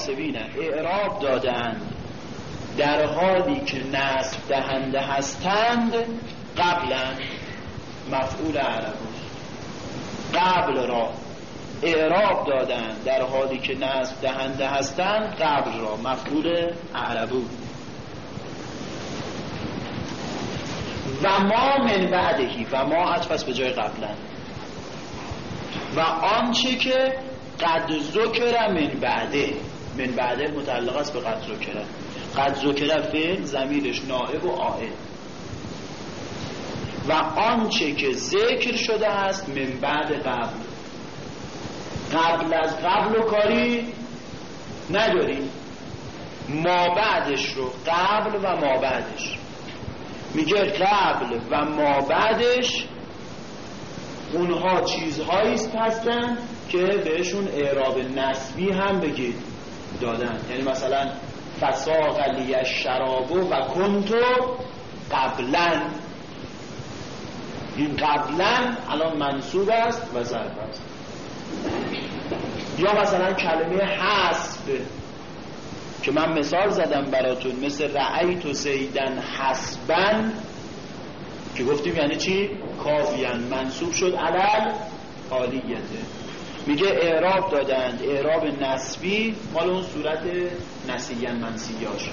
ناسبین اعراب دادند در حالی که نصب دهنده هستند قبلا مفعول عربوست قبل را اعراب دادند در حالی که نصب دهنده هستند قبل را مفعول اعربو و ما من بعدهی و ما عطف به جای قبلا. و آنچه که قد ذکر من بعده. من بعده متعلق است به قد ذکر قد ذکر فعل زمیرش نائب و آئل و آنچه که ذکر شده است من بعد قبل. قبل از قبل و کاری نداریم ما بعدش رو قبل و ما بعدش. میگه قبل و ما بعدش اونها چیزهایی هستن که بهشون اعراب نسبی هم بگید. دادن. یعنی مثلا فساق لی شرابو و کنتو قبلا این قبلا الان منصوب است و ظرف است. یا مثلا کلمه حسب که من مثال زدم براتون مثل رعیت و زیدن حسبن که گفتیم یعنی چی؟ کافیان منصوب شد علل حالیته میگه اعراب دادند اعراب نسبی مال اون صورت نسیین منسیاش.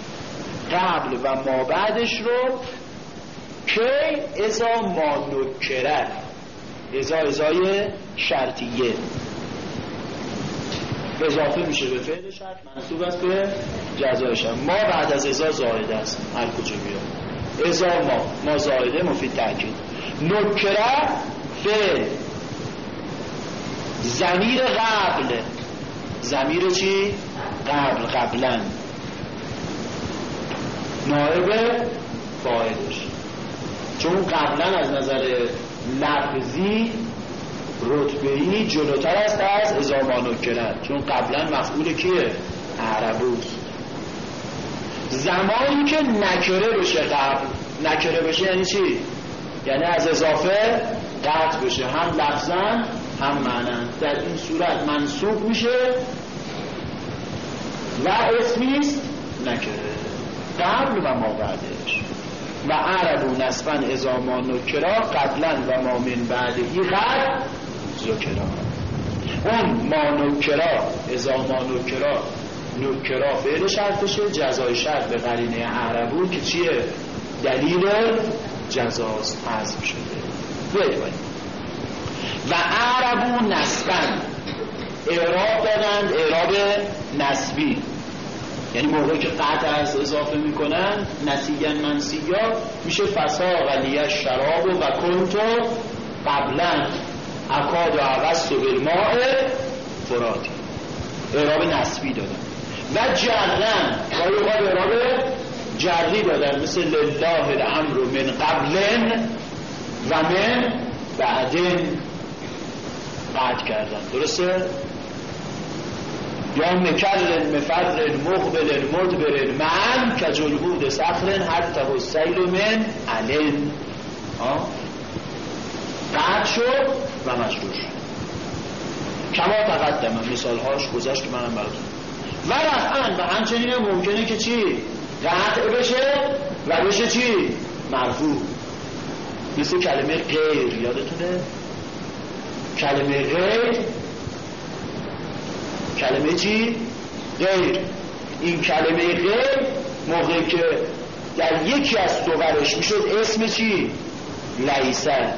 قبل و ما بعدش رو که ازا ما نکره. ازا ازای شرطیه. اضافه میشه به فعل شرط منصوب است به جزای شرط ما بعد از ازا زائده است. هر کجا بیاد. ازا ما ما زائده مفید تاکید نکره فعل. زمیر قبل زمیر چی؟ قبل قبلا نائب فاعلش چون قبلا از نظر لفظی رتبهی جلوتر است از ازاما نکرد چون قبلا مفعول کیه؟ عربوست زمانی که نکره بشه قبل نکره بشه یعنی چی؟ یعنی از اضافه قطع بشه هم لفظا هم معنا در این صورت منصوب میشه. و اسمیست نکره قبل و ما بعدش. و عربو نصفا ازاما نکرا قبلا و ما من بعدهی قد زکرا اون ما نکرا ازاما نکرا نکرا فعل شرطشه جزای شرط به قرینه عربو که چیه؟ دلیل جزاست حذف شده. بیاید و عربو نسبن. اعراب دادند اعراب نسبی. یعنی موقعی که قطع از اضافه می‌کنن نسیگن منسیا میشه فسا ولیه شراب و کنتو قبلا اکاد و عوست و بالماء فراتی اعراب نسبی دادن و جرن گاهی اوقات اعراب جری دادن؟ مثل لله الامر من قبلن و من بعدن. قطع کردن درسته؟ یا مکر مفر مقبل مدبر من که جلبود سخر حتی حسیل من علن. قطع شد و مجرور شد. کما تقدم مثال هاش گذشت که منم براتون. و رفعن و همچنین ممکنه که چی؟ قطع بشه و بشه چی؟ مرفوع. مثل کلمه غیر. یادتونه؟ کلمه غیر کلمه چی؟ غیر این کلمه غیر موقعی که در یکی از صورش می‌شد اسم چی؟ لیسه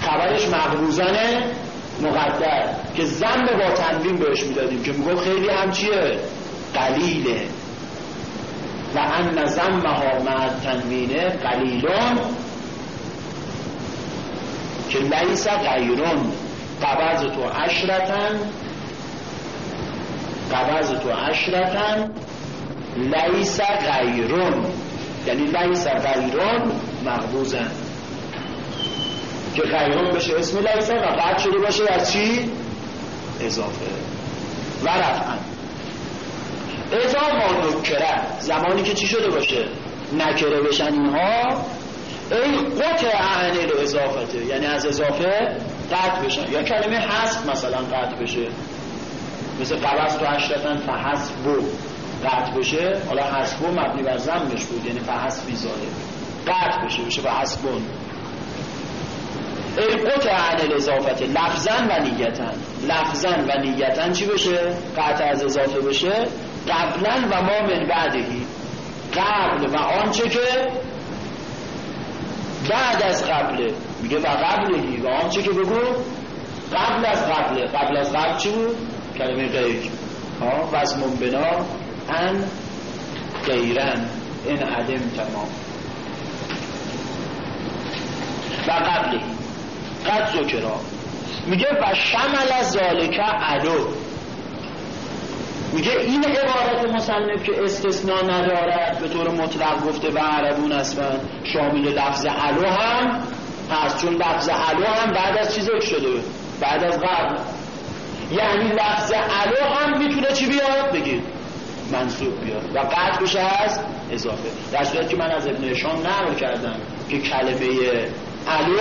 خبرش مقروزن مقدر که زن با تنوین بهش می‌دادیم که میگو خیلی هم چیه؟ قلیله و ان زمها مع تنوینه قلیلون که لیس غیرون قبض تو عشرتن. قبض تو عشرتن. لیس غیرون یعنی لیس غیرون مقبوزن که غیرون بشه اسم لیسه و بعد شده باشه از چی؟ اضافه. و رفعن. ما نکره. زمانی که چی شده باشه؟ نکره بشن اینها ای قطع عن اضافته یعنی از اضافه قطع بشن. یا کلمه هست مثلا قطع بشه. مثل قبض تو هشتتن فحسبو قطع بشه. حالا حسبو مبنی بر زمش بود یعنی فحسبی زاده. قطع بشه بشه حسبون ای قطع عن الاضافت لفظا و نیتن لفظا و نیتن چی بشه؟ قطع از اضافه بشه. قبلا و ما من بعدهی. قبل و آنچه که بعد از قبله. میگه و قبلهی و آنچه که بگو؟ قبل از قبله. قبل از قبل چی بود؟ کلمه غیر. ها؟ وزمون بنا ان غیرن. این عدم تمام. و قبلهی قد ذکرا. میگه و شمل از ذالکه علو میگه این عبارت مصنف که استثناء ندارد به طور مطلق گفته و عربون اصلا شامل لفظ علو هم هست چون لفظ علو هم بعد از چی ذکر شده بعد از قبل یعنی لفظ علو هم می‌تونه چی بیاد؟ بگید منصوب بیاد. و قطع بشه از اضافه. در صورت که من از ابن شام نقل کردم که کلمه علو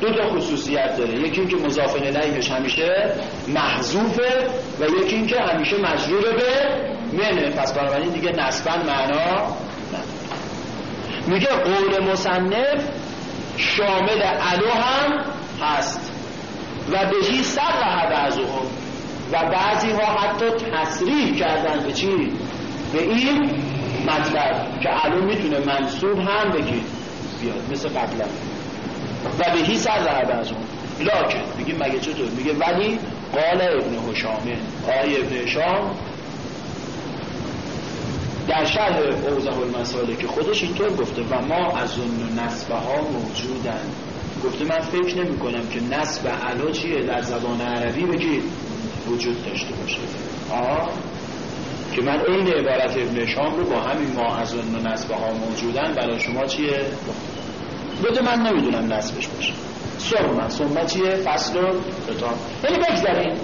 دو تا خصوصیت داره. یکی اینکه مضاف الیهش همیشه محذوفه و یکی اینکه همیشه مجرور به منه. پس بنابراین دیگه نسبا معنا میگه قول مصنف شامل علو هم هست و بهی سر از هم و بعضی ها حتی تصریح کردن به چی؟ به این مطلب که علو می‌تونه منصوب هم بگید. بیاد مثل قبلا. و بهی سر رهد از اون. لاکن میگه مگه چطور؟ میگه ولی قال ابن حشامه. آی ابن حشام در شرح اوزه المساله که خودش اینطور گفته و ما از اون نسبه ها موجودن. گفته من فکر نمی کنم که نسب علا چیه؟ در زبان عربی بگید وجود داشته باشه. آه. که من این عبارت ابن شام رو با همین ما از اون نسبه ها موجودن برای شما چیه؟ بده من نمی‌دونم نصبش باشه. سمه سمه چیه؟ فصل و کتاب. یعنی بگذاریم.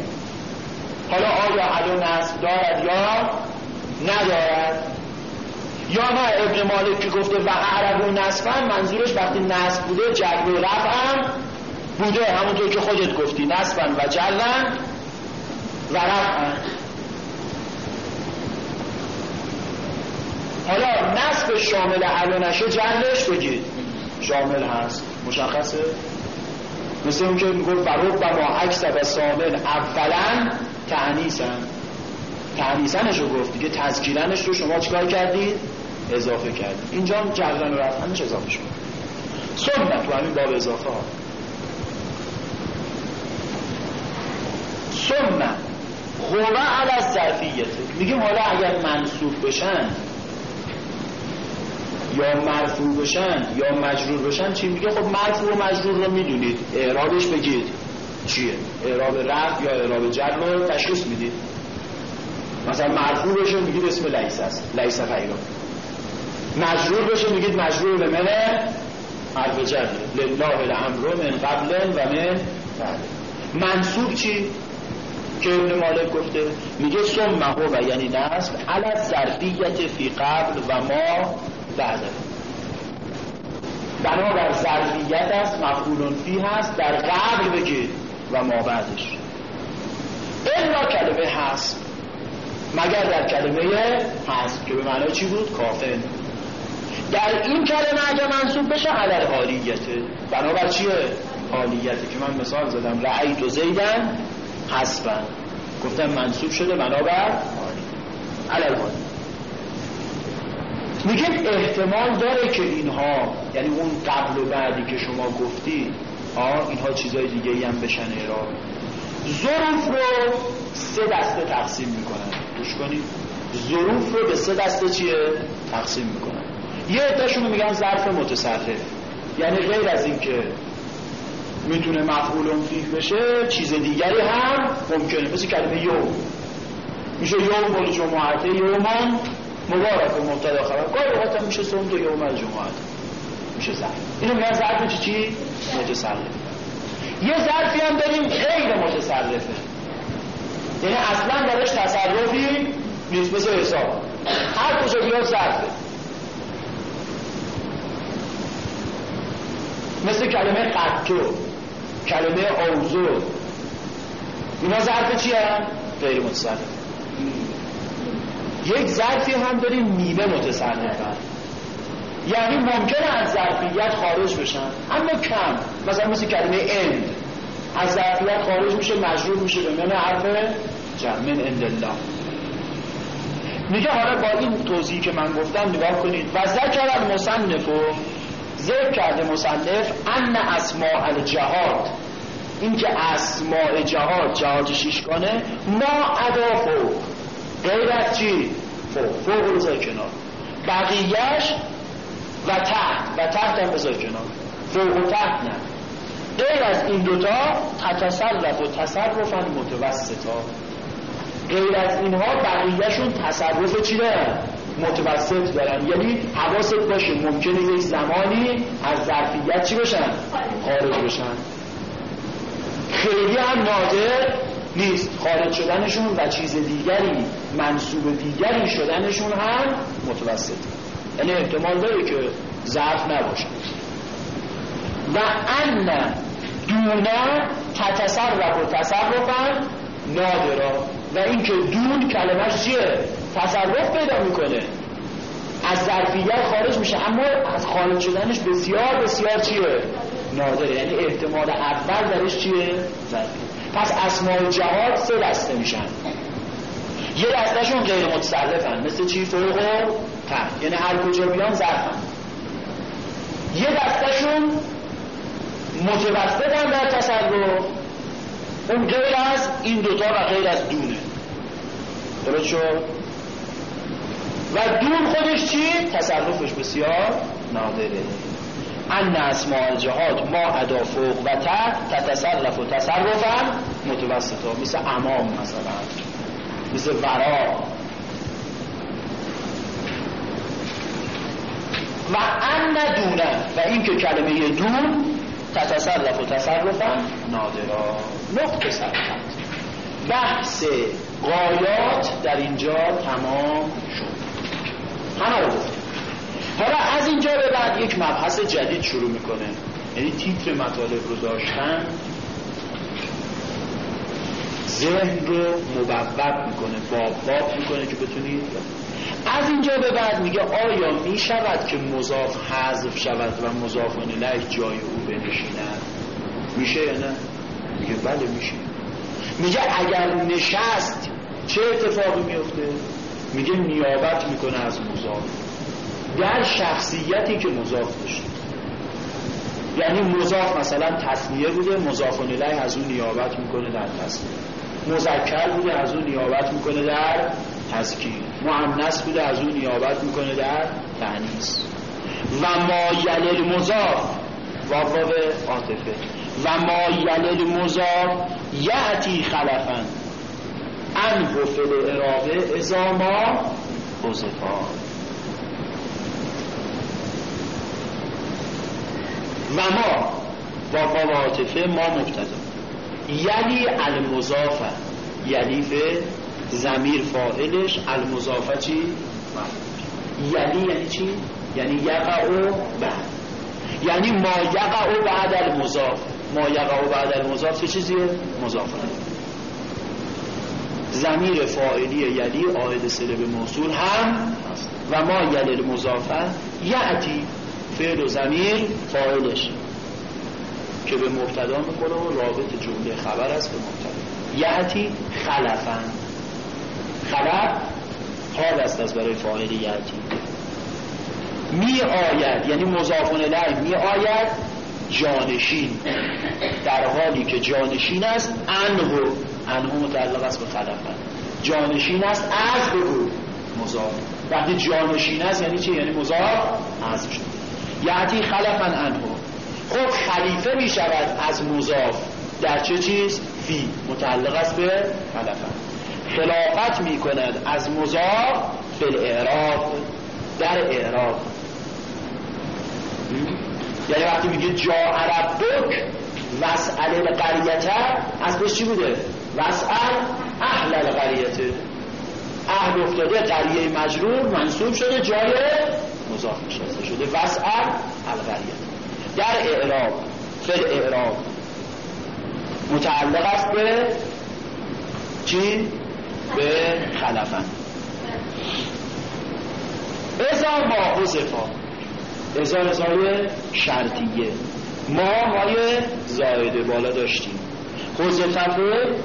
حالا آیا علو نصب دارد یا ندارد؟ یا نه ابن مالک که گفته و عربو نصفا منظورش وقتی نصب بوده جر و رفعم بوده. همونطور که خودت گفتی نصفا و جرن و رفعن. حالا نصب شامل علو نشه جرش بگید. شامل هست مشخصه؟ مثل اون که می‌گفت بروب و ما عکس و سامن اولا تعنیسن تعنیسنش رو گفت دیگه تذکیرنش رو شما چیکار کردید اضافه کردید اینجا جردن و رفتنش اضافه شد. سنت تو همین باب اضافه ها. سنت. غوه علی ظرفیته میگیم حالا اگر منصوب بشن یا مرفوع بشن یا مجرور بشن چی میگه؟ خب مرفوع و مجرور رو می‌دونید. اعرابش بگید. چیه؟ اعراب رفع یا اعراب جر رو تشخیص می‌دید. مثلا مرفوع بشه میگید اسم لیس است. لیس فیرا مجرور بشه میگید مجرور به من حرف جر لله الامر من قبل و من بعد. منصوب چی؟ که ابن مالک گفته. میگه سمه و یعنی نصب علی ظرفیت فی قبل و ما بعد بنابر ظرفیت است مفعول فی هست در قبل بگید و ما بعدش. الا کلمه هست مگر در کلمه هست که به معنی چی بود؟ کافن در این کلمه اگر منصوب بشه علل حالیته بنابر چیه؟ حالیته که من مثال زدم رعیت و زیدن حسبن گفتم منصوب شده بنابر حالی علل حالی میگه احتمال داره که اینها یعنی اون قبل و بعدی که شما گفتی آه اینها چیزای دیگه هم بشن را ظروف رو سه دسته تقسیم می‌کنن. گوش کنید. ظروف رو به سه دسته چیه؟ تقسیم می‌کنن. یه عدهشون میگن ظرف متصرف. یعنی غیر از این که می‌تونه مفعول فیه بشه چیز دیگری هم ممکنه. مثل کلمه یوم. میشه یوم بول جمعته یومان مبارک و مبتدا خبر. گاهی اوقات هم میشه سوم یوم الجمعه میشه ظرف اینو میگن ظرف چی چی؟ متصرف یه ظرفی هم داریم غیر متصرفه یعنی اصلا درش تصرفی نیست مثل حساب. هر کجا بیاد ظرفه. مثل کلمه قطو کلمه اوزو اینا ظرف چی هم؟ غیر متصرف یک ظرفی هم داریم نیمه متصرفن یعنی ممکنه از ظرفیت خارج بشن اما کم. مثلا مثل کلمه اند از ظرفیت خارج میشه مجرور میشه به من حرف جمع. من اند الله. میگه حالا با این توضیحی که من گفتم نگاه کنید. و ذکر المصنف و ذکر کرده مصنف ان اسماء الجهاد. این که اسماء جهاد جهاد شیشگانه ما ادا فوق غیر از چی؟ فوق فوق رو بذار کنار. بقیهش و تحت و تحت هم بذار کنار. فوق و تحت نه. غیر از این دوتا تتصرف و تصرفن متوسطا غیر از اینها بقیهشون تصرف چی دارن؟ متوسط دارن. یعنی حواست باشه ممکنه یک زمانی از ظرفیت چی بشن؟ خارج بشن. خیلی هم نادر نیست. خارج شدنشون و چیز دیگری منصوب دیگری شدنشون هم متوسط یعنی احتمال داره که ظرف نباشه. و ان دونه تتصرف و تصرفن نادرا. و اینکه دون کلمش چیه؟ تصرف پیدا می‌کنه. از ظرفیت خارج میشه. اما از خارج شدنش بسیار بسیار چیه؟ نادره. یعنی احتمال اول درش چیه؟ ظرفی پس اسماء جهاد سه دسته میشن. یه دستهشون غیر متصرفن مثل چی؟ فوق و تحت یعنی هر کجا بیان ظرفن یه دستهشون متوسطن در تصرف. اون غیر از این دوتا و غیر از دونه. درست شد؟ و دون خودش چی؟ تصرفش بسیار نادره. ان اسماء الجهاد ما ادا فوق و تحت تتصرف و تصرفا متوسطا. مثل امام مثلا. مثل ورا و ان دونه و این که کلمه دون تتصرف و تصرفا نادرا. نقطه سرخط بحث قایات در اینجا تمام شد. همه رو گفتیم. حالا از اینجا به بعد یک مبحث جدید شروع می‌کنه. یعنی تیتر مطالب رو داشتن ذهن رو مبوب می‌کنه باب می‌کنه که بتونید از اینجا به بعد میگه آیا می‌شود که مضاف حذف شود و مضاف الیه جای او بنشیند؟ میشه یا نه؟ میگه بله میشه. میگه اگر نشست چه اتفاقی میفته میگه نیابت می‌کنه از مضاف. در شخصیتی که مضاف داشته یعنی مضاف مثلا تصمیه بوده مضاف الیه از اون نیابت می‌کنه در تصمیه مذکر بوده از اون نیابت می‌کنه در تذکیر. مؤنث بوده از اون نیابت می‌کنه در تعنیس و ما یلل مضاف واو عاطفه. و ما یلل مضاف یعتی خلفن ان فل اراده ازا ما و ما با عاطفه ما مبتدا یعنی المضافه یعنی به زمیر فاعلش المضافه چی؟ یعنی یعنی چی؟ یعنی یقع بعد یعنی ما یقع بعد المضاف ما یقع بعد المضاف چه چیزیه؟ مضافه زمیر فاعلی یلی آهد سله به موصول هم و ما یلی المضافه یعتی فعل و زمیر فاعلش که به مبتدا می‌کنه و رابط جمله خبر است به مبتدا. یعتی خلفن خلف حال است از برای فاعل یعتی می آید یعنی مضافون الیه می آید جانشین. در حالی که جانشین است انهو انهو متعلق است به خلفن جانشین است از بگو مضاف. وقتی جانشین است یعنی چی؟ یعنی مضاف از شد یعتی خلفن انهو خب خلیفه می شود از مضاف. در چه چیز؟ فی. متعلق است به خلفن خلافت می کند از مضاف فی اعراب در اعراب. یعنی وقتی میگه جا ربک وسعل القریته از بهش چی بوده؟ وسعل اهل القریته اهل افتاده قریه مجرور منصوب شده جای مضاف نشسته شده. وسعل القریته در اعراب فل اعراب متعلق است به چی؟ به خلفن. ازا ما حذفا ازا ازای شرطیه. ما مای زایده بالا داشتیم. حذفه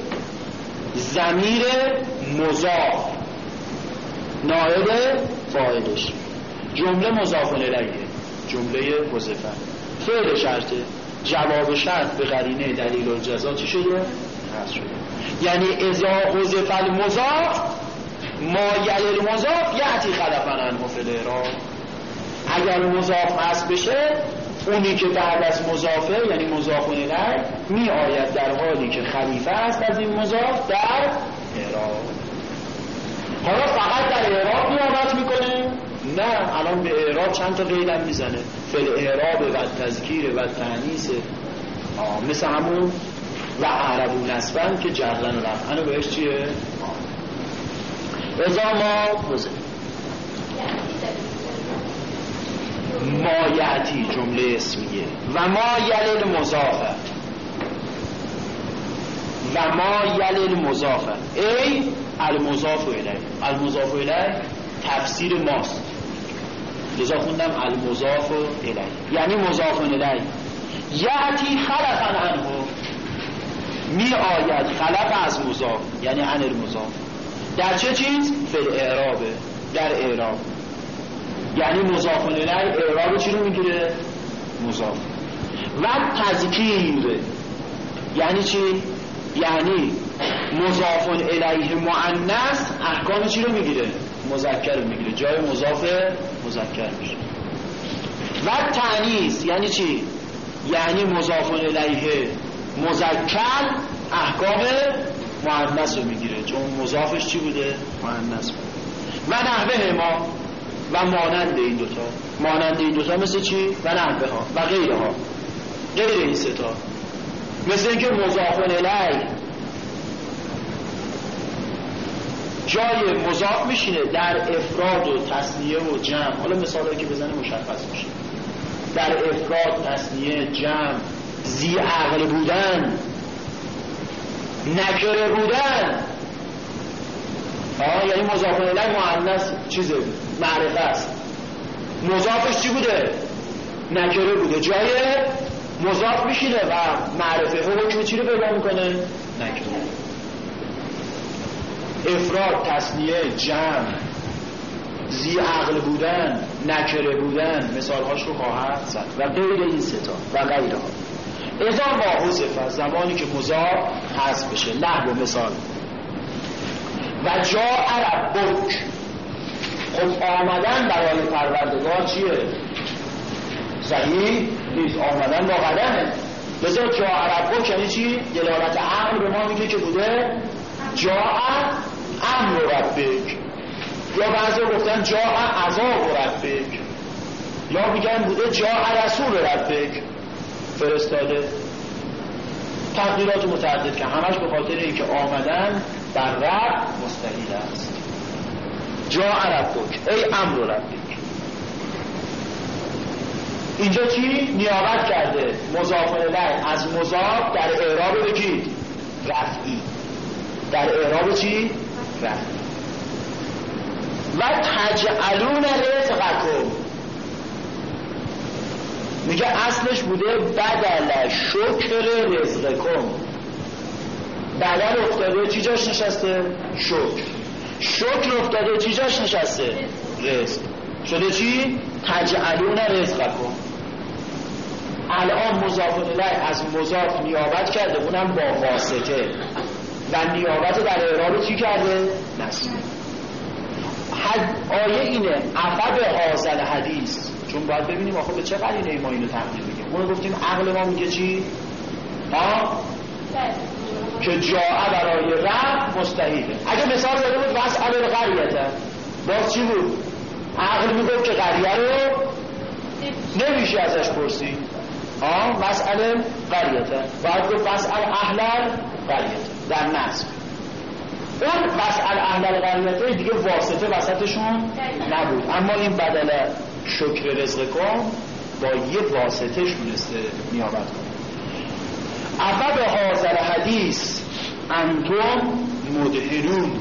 زمیر مضاف. نایب فاعلش. جمله مضاف الیه. جمله حذفه فعل شرطه جواب شرط به قرینه دلیل الجزا چی شده؟ هست شده. یعنی ازا حذف المضاف ما یل المضاف یعتی خلفن عنه فی اگر مضاف هست بشه اونی که بعد از مضافه یعنی مضاف الیه می آید در حالی که خلیفه است از این مضاف در اعراب. حالا فقط در اعراب نیابت می‌کنه نه الان به اعراب چند تا قیدم می‌زنه. فل اعراب و تذکیر و تعنیس مثل همون و عربون نسبن که جرلن و رفعن بهش چیه؟ ازا ما بزن. ما یعتی جمله اسمیه. و ما یلل مضافه و ما یلل مضافه ای المضاف الیه المضاف الیه تفسیر ماست. لذا خوندم المضاف الیه. یعنی مضاف الیه. یعتی خلقا عنه. می آید خلق از مضاف یعنی عن المضاف. در چه چیز؟ فل اعرابه در اعراب. یعنی مضاف الیه اعراب چی رو می‌گیره؟ مضاف. و تذکیر. یعنی چی؟ یعنی مضاف الیه مؤنث احکام چی رو می‌گیره؟ مذکر می‌گیره. جای مضاف مذکر میشه. و تعنیس یعنی چی؟ یعنی مضاف الیه مذکر احکام مؤنث رو می‌گیره. چون مضافش چی بوده؟ مؤنث بوده و نحوه ما و مانند این دوتا. مانند این دوتا مثل چی؟ و نحوه ها و غیره ها غیر این ستا مثل اینکه مضاف الی جای مضاف میشینه در افراد و تصنیه و جمع. حالا مثال که بزنه مشخص میشه. در افراد تصنیه جمع زی عقل بودن نکره بودن. آه یعنی مضاف الی مؤنث چیزه معرفه است. مضافش چی بوده؟ نکره بوده. جای مضاف میشینه و معرفه حکم چی رو پیدا می‌کنه؟ نکره. افراد تصنیه جمع زی عقل بودن نکره بودن مثالهاش رو خواهد زد. و غیر این ستا و غیره ها. ازا ما حذف زمانی که مضاف حذف بشه. نحو مثال. و جا عرب بک خب آمدن برای پروردگار چیه؟ صحیح نیست. آمدن با قدمه. بذار جا عرب یعنی چی؟ دلالت امر به ما میگه که بوده؟ جا امر ربک یا بعضی گفتن جا عذاب ربک یا میگن بوده جا رسول ربک فرستاده. تقدیرات متعدد که همش به خاطر اینکه آمدن در رب مستحیل است. جا ربک ای امر ربک اینجا چی؟ نیابت کرده. مضاف از مضاف در اعراب بگید. رفعی. در اعراب چی؟ رفعی و تجعلون رزقکم. میگه اصلش بوده بدل شکر رزقکم. بدل افتاده چی جاش نشسته؟ شکر. شکر افتاده چی جاش نشسته؟ رزق. شده چی؟ تجعلون رزقکم. الان مضاف الیه از مضاف نیابت کرده اونم با واسطه. و نیابت در اعراب چی کرده؟ نصب آیه اینه عقب حاصل حدیث. چون باید ببینیم آخه به چه قرینه ما اینو تقدیر بگیم اونو گفتیم عقل ما میگه چی؟ ها؟ که جاء برای رب مستحیله اگه مثال داده بود مسئله قریته باز چی بود؟ عقل می‌گفت که قریه رو نمیشه ازش پرسید. آه؟ مسئله قریته باید گفت مسئله اهل قریته. در نصب. اون مسئله اهل قریته دیگه واسطه وسطشون نبود. اما این بدل شکر رزق کن با یه واسطه شونسته نیابت کن اول حاضر حدیث انتم مدهنون.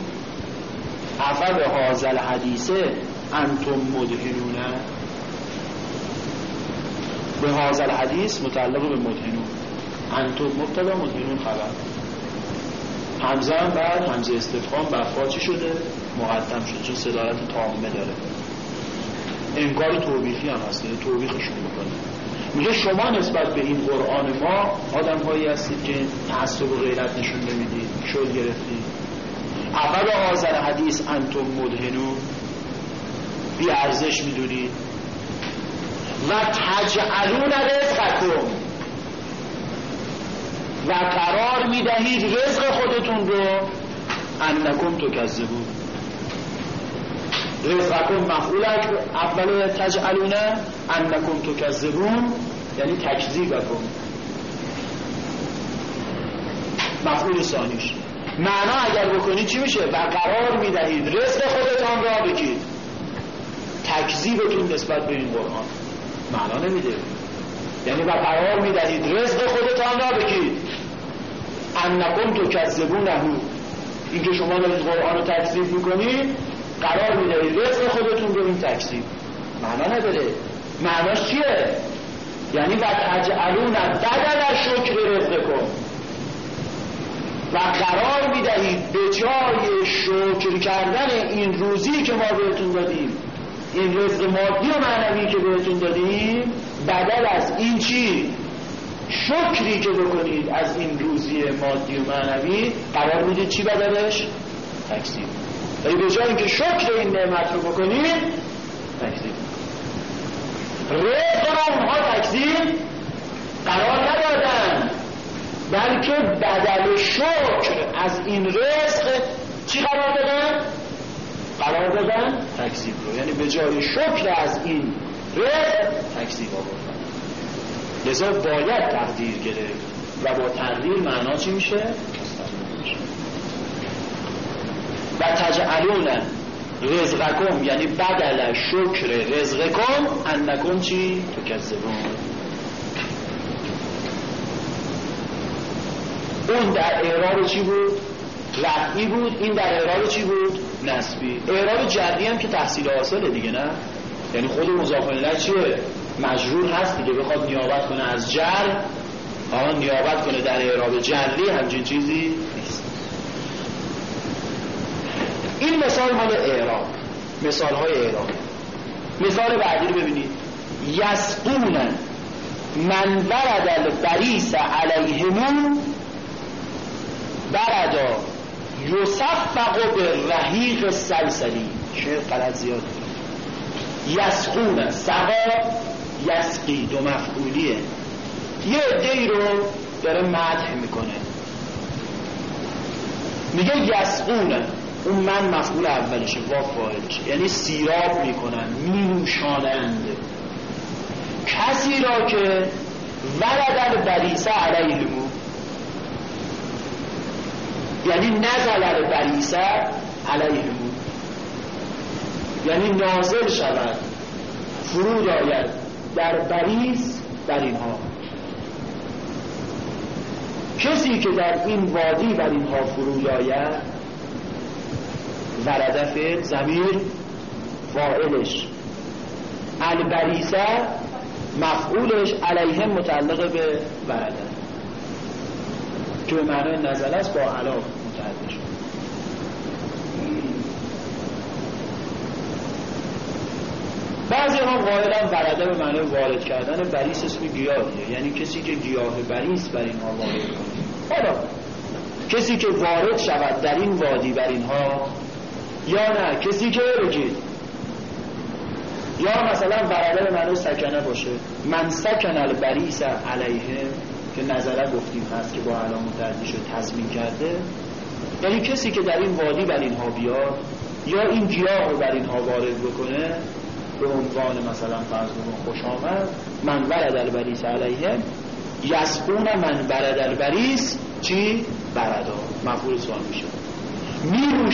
به حاضر حدیثه انتم مدهنونه به حاضر حدیث متعلق به مدهنون. انتم مبتدا مدهنون خبر. همزه هم بعد همزه استفهام برفا چی شده؟ مقدم شده چون صدارت تامه داره. انکار توبیخی هم هست یعنی توبیخشون می‌کنه. میگه شما نسبت به این قرآن ما آدم هایی هستید که تعصب و غیرت نشون نمی‌دید شد گرفتید. اول حاضر حدیث انتم مدهنون. بی ارزش می‌دونید. و تجعلون رزقکم. و قرار می‌دهید رزق خودتون رو. انکم تو کذبون رزقکم مفعول اول تجعلونه. انکم تو کذبون یعنی تکذیبکم. مفعول ثانیش. معنا اگر بکنید چی میشه؟ و قرار می‌دهید رزق خودتان را بگید. تکذیبتون نسبت به این قرآن. معنا نمیده. یعنی و قرار می‌دهید رزق خودتان را بگید انکم تو کذبونهو اینکه شما دارید قرآن رو تکذیب می‌کنید قرار می‌دهید رزق خودتون رو این تکذیب. معنا نداره. معناش چیه؟ یعنی و تجعلون بدل شکر رزق کن و قرار می‌دهید به جای شکر کردن این روزی که ما بهتون دادیم این رزق مادی و معنوی که بهتون دادیم بدل از این چی؟ شکری که بکنید از این روزی مادی و معنوی قرار می‌دید چی بدلش تکسیم ولی به جای اینکه شکر این نعمت رو بکنید رزق رو اونها تکسیم قرار ندادن بلکه بدل شکر از این رزق چی قرار دادن؟ قرار دادن تکذیب رو. یعنی به جای شکر از این تکذیب آوردن لذا باید تقدیر گرفت و با تقدیر معنا چی میشه؟ و تجعلون رزقکم یعنی بدل شکر رزقکم انکم چی؟ تو کذبون اون در اعراب چی بود؟ رفعی بود این در اعراب چی بود؟ نسبی اعراب جدی هم که تحصیل حاصله دیگه نه؟ یعنی خود مضاف چیه؟ مجرور هست دیگه بخواد نیابت کنه از جر آها نیابت کنه در اعراب جری همچین چیزی نیست. این مثال مال اعراب مثال های اعراب. مثال بعدی رو ببینید. یسقون من ورد البریس علیهمون بردا یصفق به رحیق سلسلی شعر قلط زیاد. یسقون سقا یسقی دو مفعولیه. یه عده رو داره مدح می‌کنه. میگه یسقونه اون من مفعول اولشه وا فاعلشه. یعنی سیراب می‌کنن مینوشانند. کسی را که ولد بریسه علیه یعنی نزل بریسه علیه یعنی نازل شود. فرود آید. در بریس در اینها. کسی که در این وادی بر اینها فرود آید وردف زمیر فائلش البریسه مفعولش علیهم متعلق به ورده که به معنای نزل است با علاق متعدد شد بعضی ها قائلن ورده به معنای وارد کردن بریس اسم گیاهیه. یعنی کسی که گیاه بریس بر اینها وارد کنه حالا کسی که وارد شود در این وادی بر اینها یا نه کسی که بگید یا مثلا ورده به معنای سکنه باشه. من سکن البریس علیه که نظره گفتیم هست که با علام متعدی شد تضمین کرده. یعنی کسی که در این وادی بر اینها بیاد یا این گیاه رو بر اینها وارد بکنه به عنوان مثلا فرض خوش آمد من برد البریس علیه یسقون من برد البریس چی؟ بردا مفهول سوال میشه. می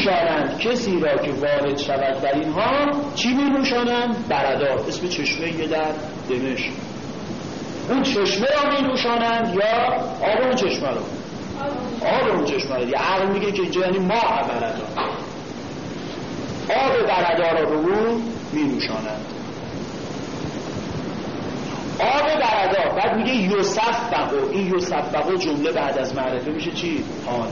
کسی را که وارد شود در اینها چی می نوشانند؟ بردا اسم چشمه یه در دمشق. اون چشمه را می نوشانند یا آب اون چشمه رو آب اون چشمه رو یه عقل میگه که اینجا یعنی ما بردا آب بردار رو او می نوشانند آب بردار بعد میگه یوسف بقو این یوسف بقو جمله بعد از معرفه میشه چی؟ حال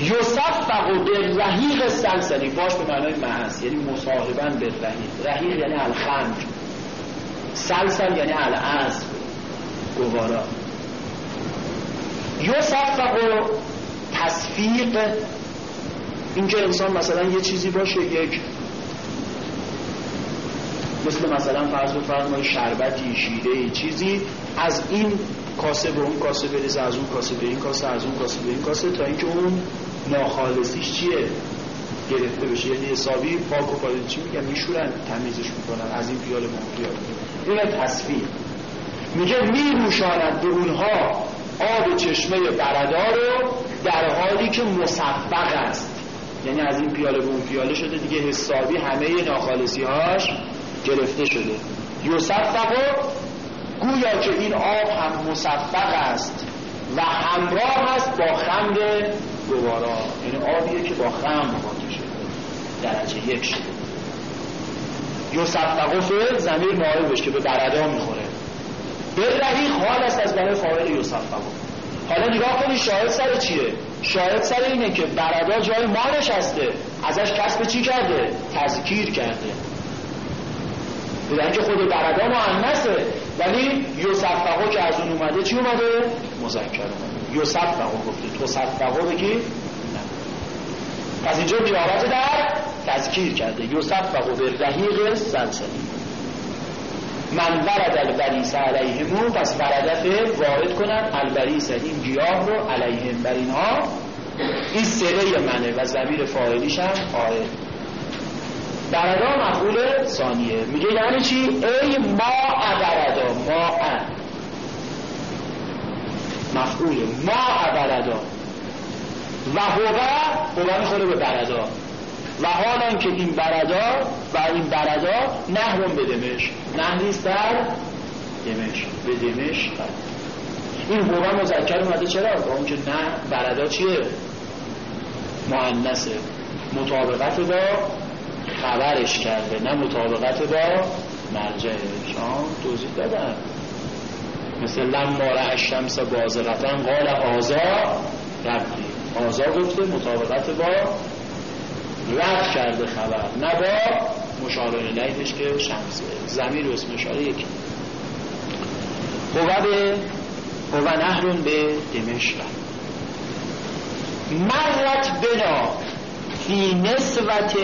یوسف بقو به رحیق سلسلی باش به معنای محس یعنی مصاحبا به رحیق. رحیق یعنی الخنج سلسل یعنی الاسب گوارا. یوسف بقو تصفیق. اینکه انسان مثلا یه چیزی باشه یک مثل مثلا فرض بفرمایید شربتی شیره چیزی از این کاسه به اون کاسه بریزه از اون کاسه به این کاسه از اون کاسه به این کاسه تا اینکه اون ناخالصیش چیه؟ گرفته بشه. یعنی حسابی پاک و پاک چی میگن؟ میشورن تمیزش می‌کنن. از این پیاله به اون پیاله این تصویر. میگه میروشاند به اونها آب چشمه بردار رو در حالی که مصفق است. یعنی از این پیاله به اون پیاله شده. دیگه حسابی همه ناخالصی هاش گرفته شده. یوسف گویا که این آب هم مصفق است و همراه است با خمر گوارا. یعنی آبیه که با خمر مواجه شده. درجه یک شده. یوسف فعل زمیر نایبش که به بردا می‌خوره. برهی حال است از برای فاعل یوسف حالا نگاه کنید شاهد سر چیه؟ شاهد سر اینه که بردا جای ما نشسته. ازش کسب چی کرده؟ تذکیر کرده. بودن که خود بردا معنسه ولی یوسفقو که از اون اومده چی اومده؟ مذکر اومده. یوسفقو گفته تو صفقو بگی؟ نه. پس اینجا نیابت در تذکیر کرده. یوسفقو به رحیق سلسلی من ورد البریس علیهمون پس وردت وارد کنن. البریس این گیاه رو علیهم بر اینها. این سره منه و زمیر فاعلیش هم آره. بردا مفعول ثانیه. میگه یعنی چی؟ ای ما ابردا ما مفعول ما ابردا. و هو هو می‌خوره به بردا. و حالا که این بردا و این بردا نهرون به دمش نهریست در دمش به دمش این هو مذکر اومده چرا؟ با اون که نه بردا چیه؟ معنسه مطابقت با خبرش کرده نه مطابقت با مرجعش توضیح دادم مثل لما الشمس بازغتا قال آزا ربی. آزا گفته مطابقت با رد کرده خبر نه با مشاره الیهش که شمسه زمین و اسم اشاره یکی. هو به هو نهرون به دمشق. مرت بنا. فی نسوت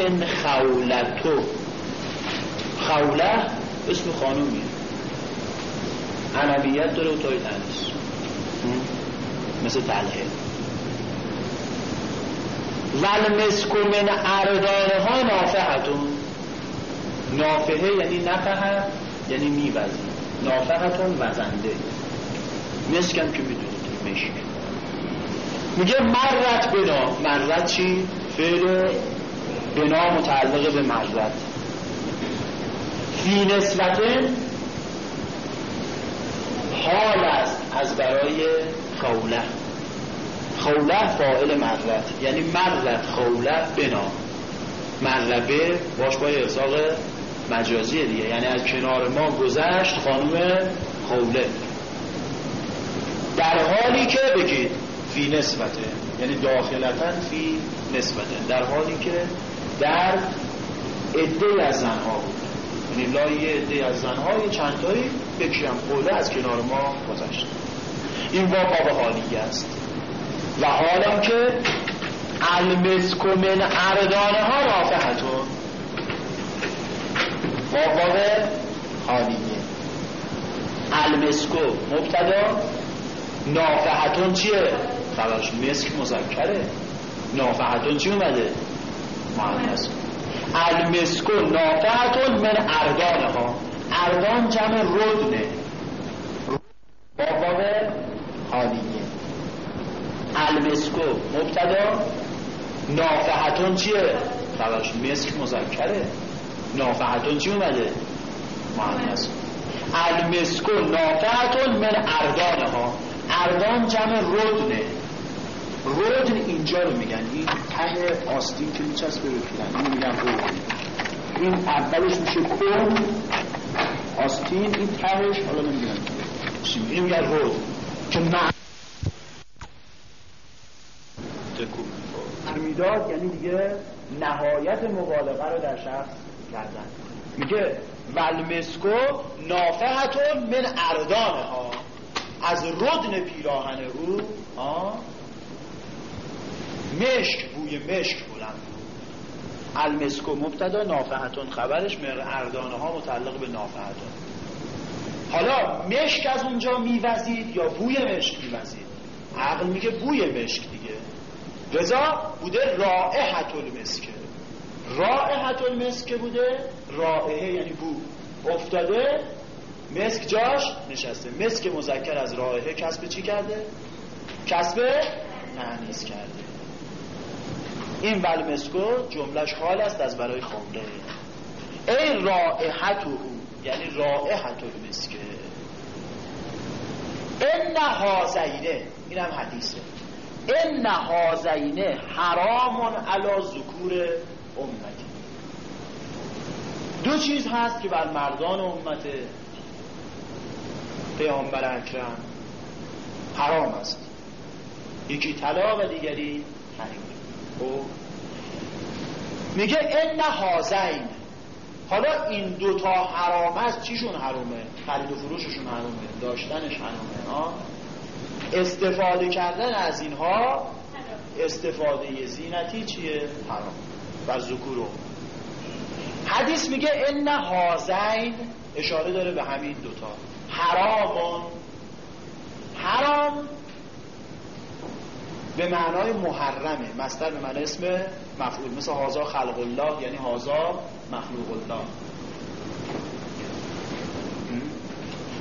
خولتو. خوله اسم خانومیه. عنویت داره و تای تنیس مثل تله ولمسکو من اردانه ها نافهتون نافهه یعنی نفهه یعنی میوزی نافهتون وزنده. مسکم که می‌دونید مشک. میگه مرت بنا. مرت چی؟ فعل بنا متعلق به مرزت فی نسبت حال است از برای خوله. خوله فاعل مرزت یعنی مرزت خوله بنا مرلبه باش با ارزاق مجازی دیگه. یعنی از کنار ما گذشت خانوم خوله. در حالی که بگید فی نسبته یعنی داخلتا فی نسبته در حالی که در عده از زنها بود. یعنی لای عده از زنها یه چندتایی بکشیم قوله از کنار ما گذشت. این واقع حالی است. و حالا که المسکو من اردانه ها رافهتون واقع حالیه. المسکو مبتدا نافهتون چیه؟ خبرش مسک مذکره. نافعتون چی اومده؟ معنیس المسکو نافعتون من اردان ها. اردان جمع ردنه باباب حالیه. المسکو مبتدا. نافعتون چیه؟ خبرش مسک مذکره. نافعتون چی اومده؟ معنیس المسکو نافعتون من اردان ها. اردان جمع ردنه رودن اینجا رو میگن. این ته آستین که میچسبه به پیرن. این میگن رودن این اولش میشه کن. آستین این تهش حالا نمیگن چی این میگن رود که مع می‌داد یعنی دیگه نهایت مبالغه رو در شخص کردن میگه ولمسکو نافهتون من اردانه ها از ردن پیراهن او مشک بوی مشک بلند المسکو مبتدا نافهتون خبرش اردانه ها متعلق به نافهتون حالا مشک از اونجا میوزید یا بوی مشک میوزید؟ عقل میگه بوی مشک دیگه. رضا بوده رائحت المسکه. رائحت المسکه بوده؟ رائحه یعنی بو. افتاده مسک جاش نشسته. مسک مذکر از رائحه. کسب چی کرده؟ کسب؟ تعنیز کرده. این ول مسکو جملش حال است از برای خمره ای رائحته یعنی رائحت المسکه این هازینه این هم حدیثه. این هازینه حرامون علا ذکور امتی. دو چیز هست که بر مردان امت پیامبر اکرم حرام است. یکی طلاق و دیگری حریم. میگه ان هازین حالا این دوتا حرام است چیشون حرامه؟ خرید و فروششون حرامه داشتنش حرامه ها؟ استفاده کردن از اینها استفاده زینتی چیه؟ حرام. و ذکورو حدیث میگه ان هازین اشاره داره به همین دوتا حرامون. حرام به معنای محرمه. مستر به معنای اسم مفعول. مثل هازا خلق الله یعنی هازا مخلوق الله.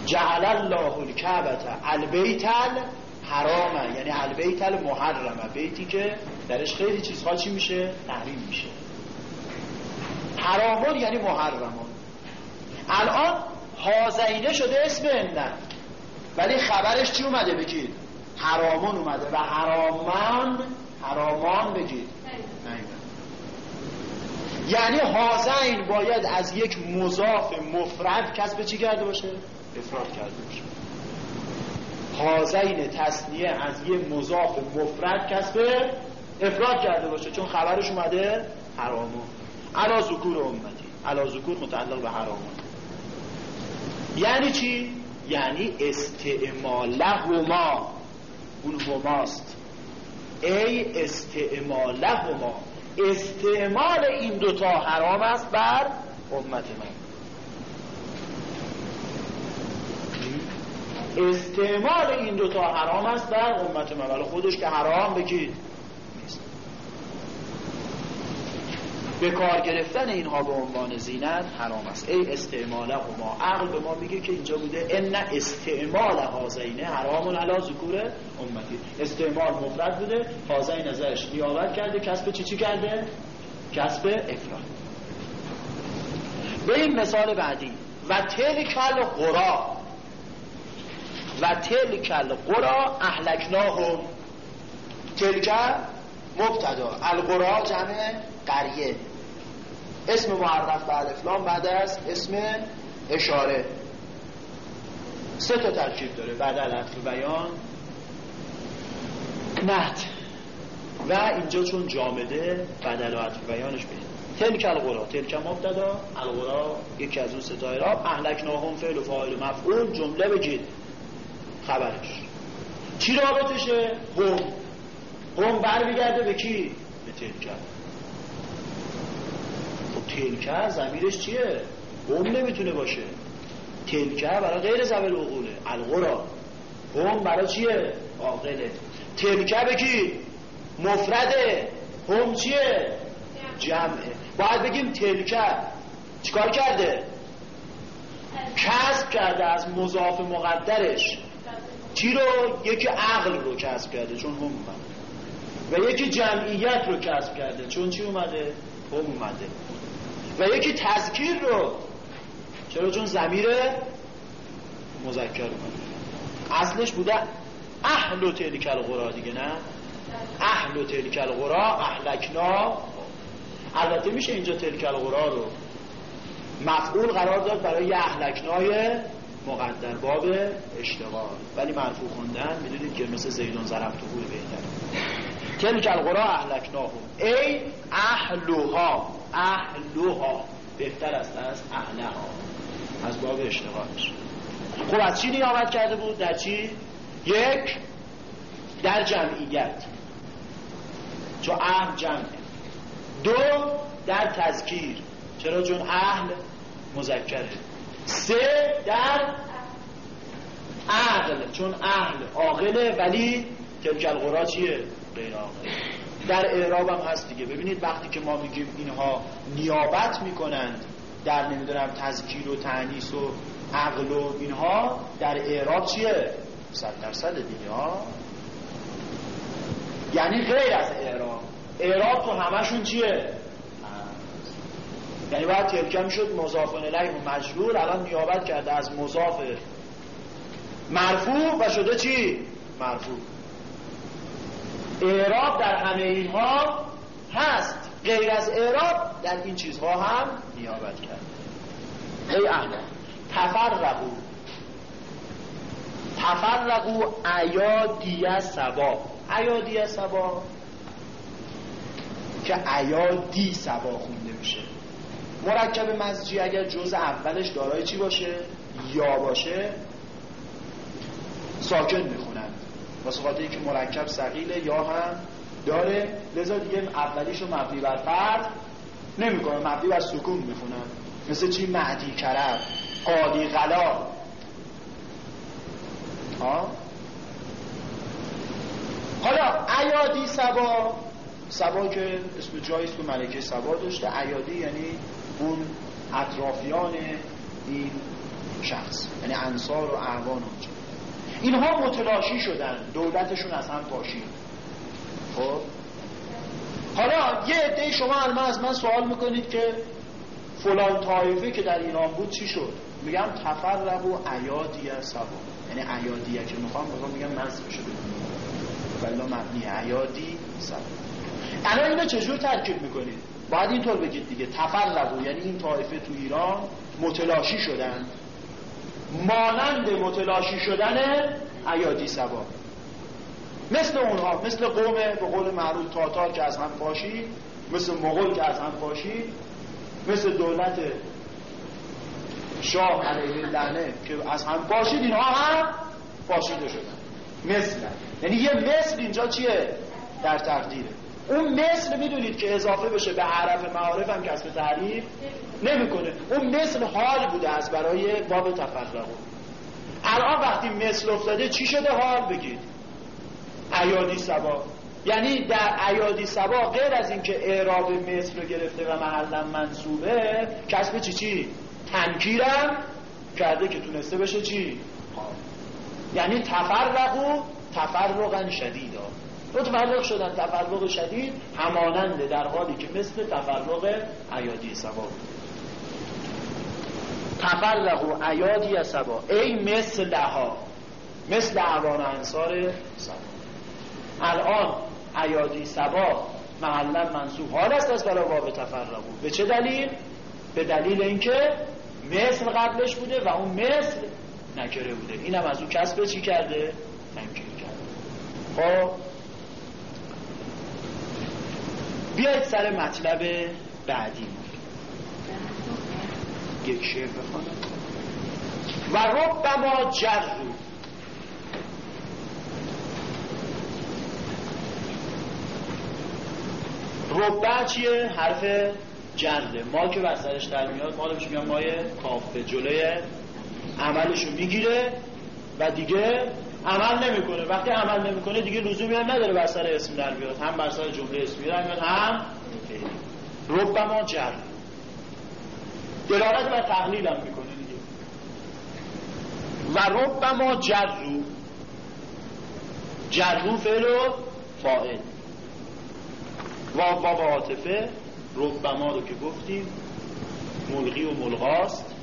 جعل الله الكعبه البیت حرامه یعنی البیت المحرمه بیتی که درش خیلی چیزها چی میشه؟ تحریم میشه. حرامون یعنی محرمون. الان هازینه شده اسم نه ولی خبرش چی اومده بگید؟ حرامون اومده و حرامان حرامان بگید. یعنی هازین باید از یک مضاف مفرد کسب چی کرده باشه؟ افراد کرده باشه. هازین تصنیه از یه مضاف مفرد کسب افراد کرده باشه چون خبرش اومده حرامون. علا ذکور امتی. علا ذکور متعلق به حرامون. یعنی چی؟ یعنی استعماله هما اون هماست ای استعماله هما. استعمال این دوتا حرام است بر امت من. استعمال این دوتا حرام است بر امت من. ولی خودش که حرام بگید. به کار گرفتن اینها به عنوان زینت حرام است. ای استعمال هما عقل به ما میگه که اینجا بوده ان استعمال هازینه حرام علا ذکور امتی. استعمال مفرد بوده هازین ازش نیابت کرده کسب چی چی کرده؟ کسب افراد. به این مثال بعدی. و تلکل قرا. و تلکل قرا اهلکناهم. تلک مبتدا. القرا جمع قریه. اسم معرف بعد افلام بعد از اسم اشاره. سه تا ترکیب داره بعد العطف بیان. نهت. و اینجا چون جامده بدل و عطف بیانش بید تلک القرا تلک مبتدا. القرا یکی از اون ستای را اهلکناهم فعل و فاعل و مفعول. جمله بگید. خبرش. چی رابطشه؟ هم هم برمیگرده به کی؟ به تلک. تلکه زمیرش چیه؟ هم نمی‌تونه باشه. تلکه برای غیر زمیر عقوله القرا هم برای چیه؟ عاقله. تلکه بگی مفرده. هم چیه؟ جمعه. باید بگیم تلکه چیکار کرده؟ کسب کرده از مضاف مقدرش. چی رو؟ یکی عقل رو کسب کرده چون هم اومده. و یکی جمعیت رو کسب کرده. چون چی اومده؟ هم اومده. و یکی تذکیر رو. چرا؟ چون زمیر مذکر اومده اصلش بوده اهل و تلک القرا دیگه نه؟ اهل و تلک القرا اهلکنا. البته میشه اینجا تلک القرا رو مفعول قرار داد برای اهلکنای مقدر باب اشتغال. ولی مرفوع خوندن می‌دونید که مثل زیدون ضرب تو بهتر تلک القرا اهلکناه ای اهلوها اهلوها بهتر است از اهلها. از باب اشتغالش خب از چی نیامد کرده بود؟ در چی؟ یک در جمعیت. چون اهل جمعه دو در تذکیر. چرا؟ چون اهل مذکره. سه در عقل. چون اهل عاقله ولی تلک القرا چیه؟ غیر عاقل در اعراب هم هست دیگه. ببینید وقتی که ما میگیم اینها نیابت می‌کنند در نمی‌دونم تذکیر و تعنیس و عقل و اینها در اعراب چیه؟ صد درصد دیگه ها؟ یعنی غیر از اعراب. اعراب تو همشون چیه؟ یعنی باید ترکم شد مضاف الیه و مجرور الان نیابت کرده از مضاف مرفوع و شده چی؟ مرفوع. اعراب در همه اینها هست. غیر از اعراب در این چیزها هم نیابت کرد. ای احنا تفرقو. تفرقو ایادی سبا. ایادی سبا. که ایادی سبا خونده میشه. مرکب مزجی اگر جز اولش دارای چی باشه؟ یا باشه؟ ساکن می‌خونن واسه که مرکب سقیله یا هم داره. لذا دیگه اولیش رو مبنی بر فرد نمی‌کنه مبنی بر سکون می‌خونن مثل چی؟ معدی کرب قالی غلا ها حالا ایادی سبا سبا که اسم جاییست که ملکه سبا داشته. ایادی یعنی اون اطرافیان این شخص یعنی انصار و اعوان اونجا. اینها متلاشی شدن. دولتشون از هم پاشید. خب؟ حالا یه عده شما الان از من سوال می‌کنید که فلان طایفه که در ایران بود چی شد؟ میگم تفرق و عیادی سبا یعنی عیادیه که می‌خوام بخوام میگم نصف شده ولی مبنی عیادی سبا الان اینو چجور ترکیب می‌کنید؟ باید اینطور بگید دیگه. تفرقو یعنی این طایفه تو ایران متلاشی شدن. مانند متلاشی شدن ایادی سبا. مثل اونها مثل قوم به قول معروف تاتار که از هم پاشید مثل مغول که از هم پاشید مثل دولت شاه علیه لعنه که از هم پاشید اینها هم پاشیده شدن. مثل. یعنی یه مثل اینجا چیه؟ در تقدیره. اون مثل می‌دونید که اضافه بشه به عرف معارف هم کسب تعریف نمی‌کنه. اون مثل حال بوده از برای باب تفرقه الان وقتی مثل افتاده چی شده حال بگید؟ ایادی سبا. یعنی در ایادی سبا غیر از اینکه اعراب مثل رو گرفته و محلا منصوبه کسب چی چی؟ تنکیرم کرده که تونسته بشه چی؟ یعنی تفرقو تفرقا شدیدا. متفرق شدن. تفرق شدید هماننده در حالی که مثل تفرق عیادی سبا. تفرق و عیادی سبا. ای مثل ها مثل عوان انصار سبا. الان عیادی سبا محلا منصوب. حال است از برای باب تفرقو به چه دلیل؟ به دلیل اینکه مثل قبلش بوده و اون مثل نکره بوده. اینم از اون کسب چی کرده؟ تنکیر کرده. خب بیاید سر مطلب بعدی. یک شعر بخوانم و ربما جرو ربع چیه؟ حرف جرده ما که بر سرش در میاد ما رو میگم مای کافه جلوی عملشو می‌گیره و دیگه عمل نمی‌کنه. وقتی عمل نمی‌کنه دیگه لزومی هم نداره بر سر اسم در بیاد. هم بر سر جمله اسمی در بیاد هم ربما جر دلالت بر تقلیل هم می‌کنه دیگه. و ربما جرو جرو فعل و فاعل. و باب عاطفه. ربما رو که گفتیم. ملغی و ملغاست.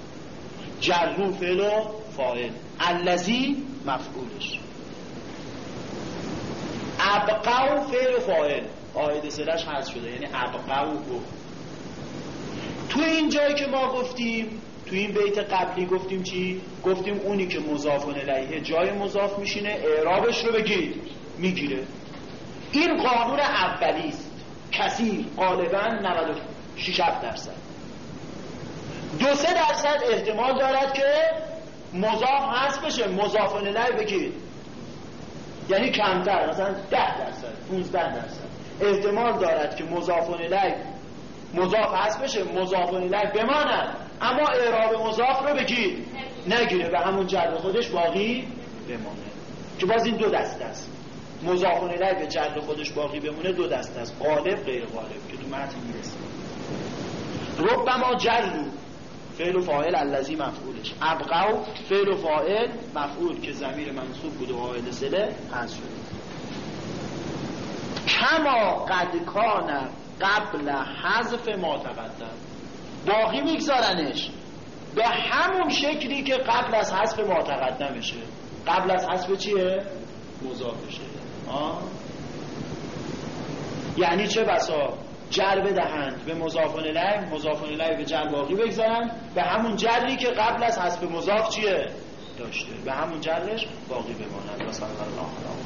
جرو فعل و فاعل. الذی مفعولش. ابقو فعل فاعل. آید سلش هست شده یعنی ابقو تو این جایی که ما گفتیم تو این بیت قبلی گفتیم چی؟ گفتیم اونی که مضاف الیه جای مضاف میشینه اعرابش رو بگید. می‌گیره. این قانون اولی است. کثیر غالبا 96 درصد. دو سه درصد احتمال دارد که مضاف هست بشه مضاف الیه بگید یعنی کمتر مثلا 10 درصد 15 درصد. احتمال دارد که مضاف الیه مضاف هست بشه مضاف الیه بماند. اما اعراب مضاف رو بگید نگیره و همون جر خودش باقی بمانه. که باز این دو دست است. مضاف الیه به جر خودش باقی بمونه دو دست است. غالب غیر غالب که تو متن می‌رسه. ربما جرو فعل و فاعل الذی مفعولش. ابقوا فعل و فاعل مفعول که ضمیر منصوب بوده و عائد سله حذف کما قد کان قبل حذف ما تقدم. باقی میگذارنش. به همون شکلی که قبل از حذف ما تقدمشه. قبل از حذف چیه؟ مضافشه. یعنی چه بسا؟ جر بدهند. به مضاف الیه مضاف الیه به جر باقی بگذارند به همون جری که قبل از حذف مضاف چیه؟ داشته. به همون جرش باقی بماند. مثلا الله